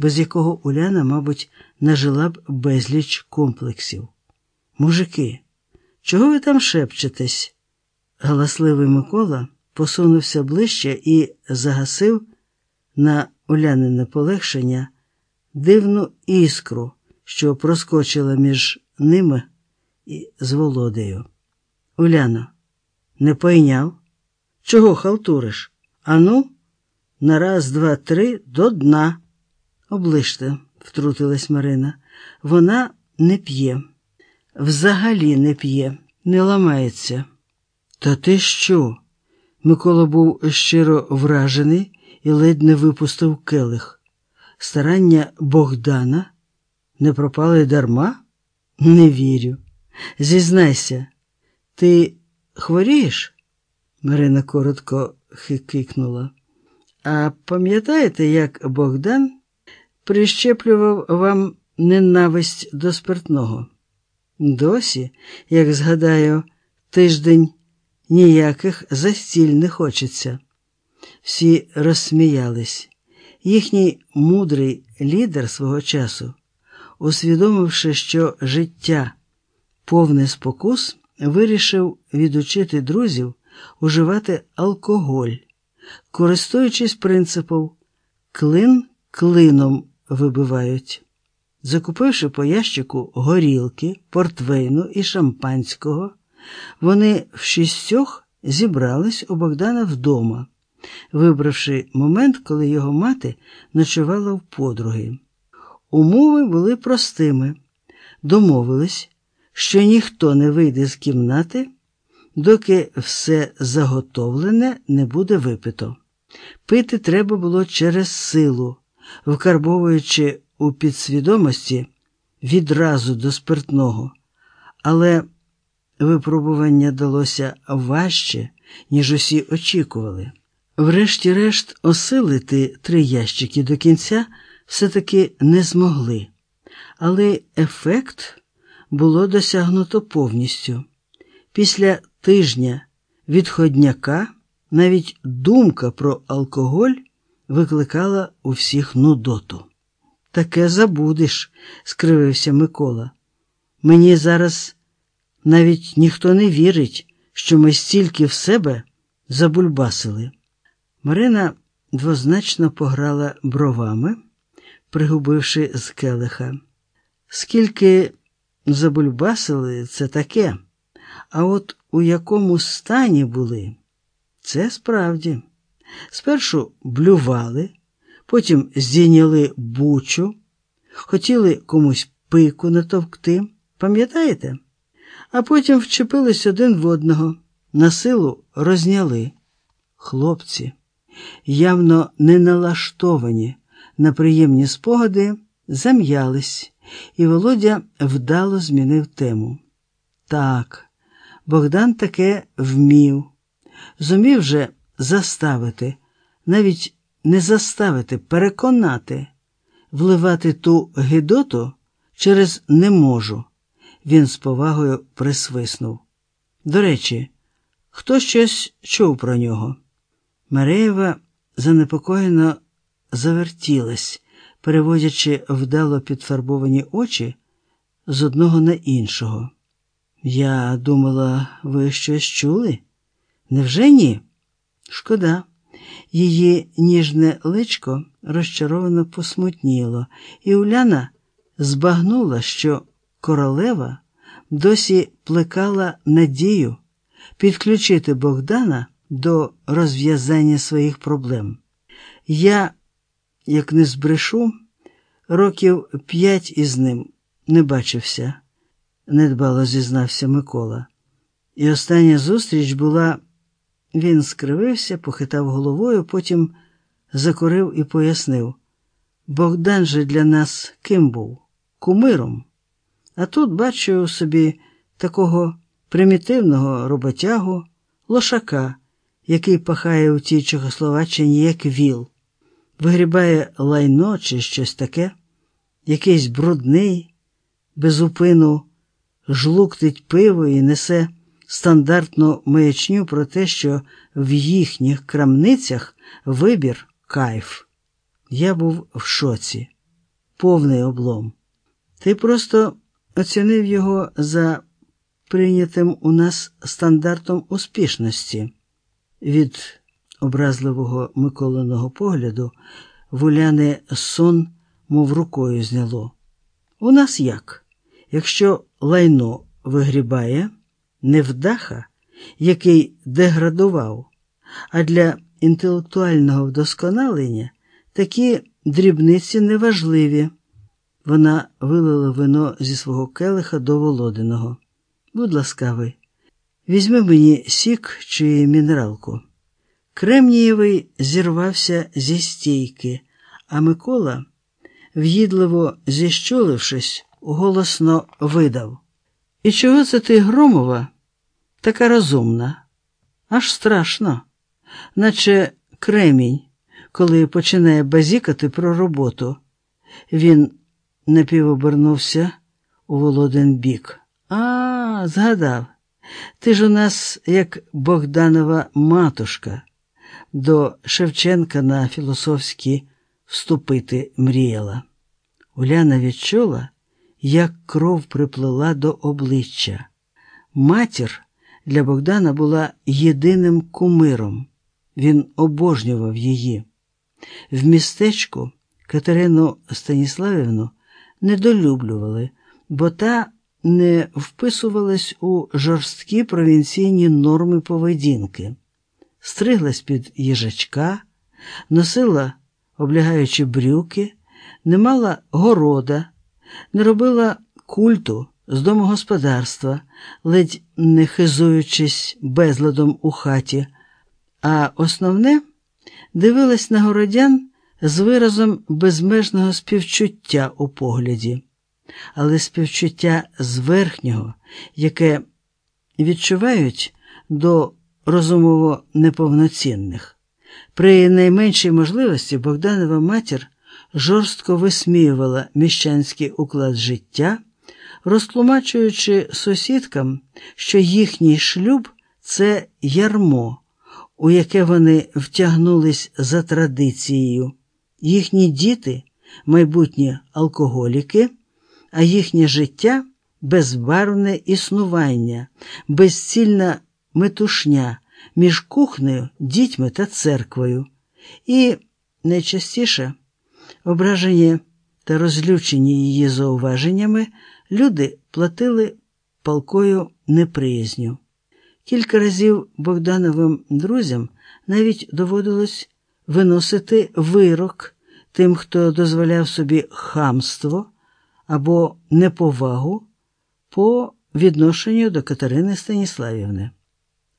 без якого Уляна, мабуть, нажила б безліч комплексів. Мужики, чого ви там шепчетесь? Галасливий Микола посунувся ближче і загасив на Улянине полегшення дивну іскру, що проскочила між ними і з Володею. Уляно, не пойняв? Чого халтуриш? Ану, на раз, два, три до дна. Оближте, втрутилась Марина. Вона не п'є, взагалі не п'є, не ламається. Та ти що? Микола був щиро вражений і ледь не випустив келих. Старання Богдана не пропали дарма? Не вірю. Зізнайся, ти хворієш? Марина коротко хикикнула. А пам'ятаєте, як Богдан прищеплював вам ненависть до спиртного? Досі, як згадаю, тиждень ніяких застіль не хочеться. Всі розсміялись. Їхній мудрий лідер свого часу, усвідомивши, що життя повне спокус, вирішив відучити друзів уживати алкоголь, користуючись принципом клин клином вибивають. Закупивши по ящику горілки, портвейну і шампанського, вони в шістьох зібрались у Богдана вдома, вибравши момент, коли його мати ночувала в подруги. Умови були простими домовились, що ніхто не вийде з кімнати, доки все заготовлене не буде випито. Пити треба було через силу, вкарбовуючи у підсвідомості відразу до спиртного, але випробування далося важче, ніж усі очікували. Врешті-решт, осилити три ящики до кінця все-таки не змогли, але ефект було досягнуто повністю. Після тижня відходняка навіть думка про алкоголь викликала у всіх нудоту. Таке забудеш, скривився Микола. Мені зараз навіть ніхто не вірить, що ми стільки в себе забульбасили. Марина двозначно пограла бровами, пригубивши з келиха. Скільки забульбасили це таке, а от у якому стані були, це справді. Спершу блювали, потім здійняли бучу, хотіли комусь пику натовкти, пам'ятаєте? А потім вчепились один в одного, на силу розняли. Хлопці, явно не налаштовані на приємні спогади, зам'ялись, і Володя вдало змінив тему. Так, Богдан таке вмів, зумів же заставити, навіть не заставити, переконати, вливати ту гидоту через не можу. Він з повагою присвиснув. До речі, хто щось чув про нього? Мареєва занепокоєно завертілась, переводячи вдало підфарбовані очі з одного на іншого. Я думала, ви щось чули? Невже ні? Шкода. Її ніжне личко розчаровано посмутніло, і Уляна збагнула, що королева досі плекала надію підключити Богдана до розв'язання своїх проблем. Я, як не збрешу, років п'ять із ним не бачився, недбало зізнався Микола. І остання зустріч була. Він скривився, похитав головою, потім закурив і пояснив Богдан же для нас ким був? Кумиром. А тут бачу собі такого примітивного роботягу, лошака, який пахає у тій Чехословаччині, як віл, вигрібає лайно чи щось таке, якийсь брудний, безупину, жлуктить пиво і несе стандартну маячню про те, що в їхніх крамницях вибір кайф. Я був в шоці. повний облом. Ти просто оцінив його за прийнятим у нас стандартом успішності. Від образливого Миколиного погляду в Уляни сон, мов рукою зняло. У нас як? Якщо лайно вигрібає, невдаха, який деградував, а для інтелектуального вдосконалення такі дрібниці неважливі. Вона вилила вино зі свого келиха до Володиного. Будь ласкавий, візьми мені сік чи мінералку. Кремнієвий зірвався зі стійки, а Микола, в'їдливо зіщулившись, голосно видав. І чого це ти, Громова, така розумна? Аж страшно, наче кремінь, коли починає базікати про роботу. Він напівобернувся у Володин бік. А, згадав, ти ж у нас як Богданова матушка, до Шевченка на філософські вступити мріяла. Уляна відчула, як кров приплила до обличчя. Матір для Богдана була єдиним кумиром. Він обожнював її. В містечку Катерину Станіславівну недолюблювали, бо та не вписувалась у жорсткі провінційні норми поведінки, стриглась під їжачка, носила облягаючі брюки, не мала города, не робила культу з домогосподарства, ледь не хизуючись безладом у хаті, а основне дивилась на городян з виразом безмежного співчуття у погляді, але співчуття з верхнього, яке відчувають до розумово неповноцінних. При найменшій можливості Богданова матір жорстко висміювала міщанський уклад життя, розтлумачуючи сусідкам, що їхній шлюб це ярмо, у яке вони втягнулись за традицією. Їхні діти майбутні алкоголіки, а їхнє життя безбарвне існування, безцільна метушня між кухнею, дітьми та церквою. І найчастіше ображені та розлючені її зауваженнями, люди платили палкою неприязню. Кілька разів Богдановим друзям навіть доводилось виносити вирок тим, хто дозволяв собі хамство або неповагу по відношенню до Катерини Станіславівни.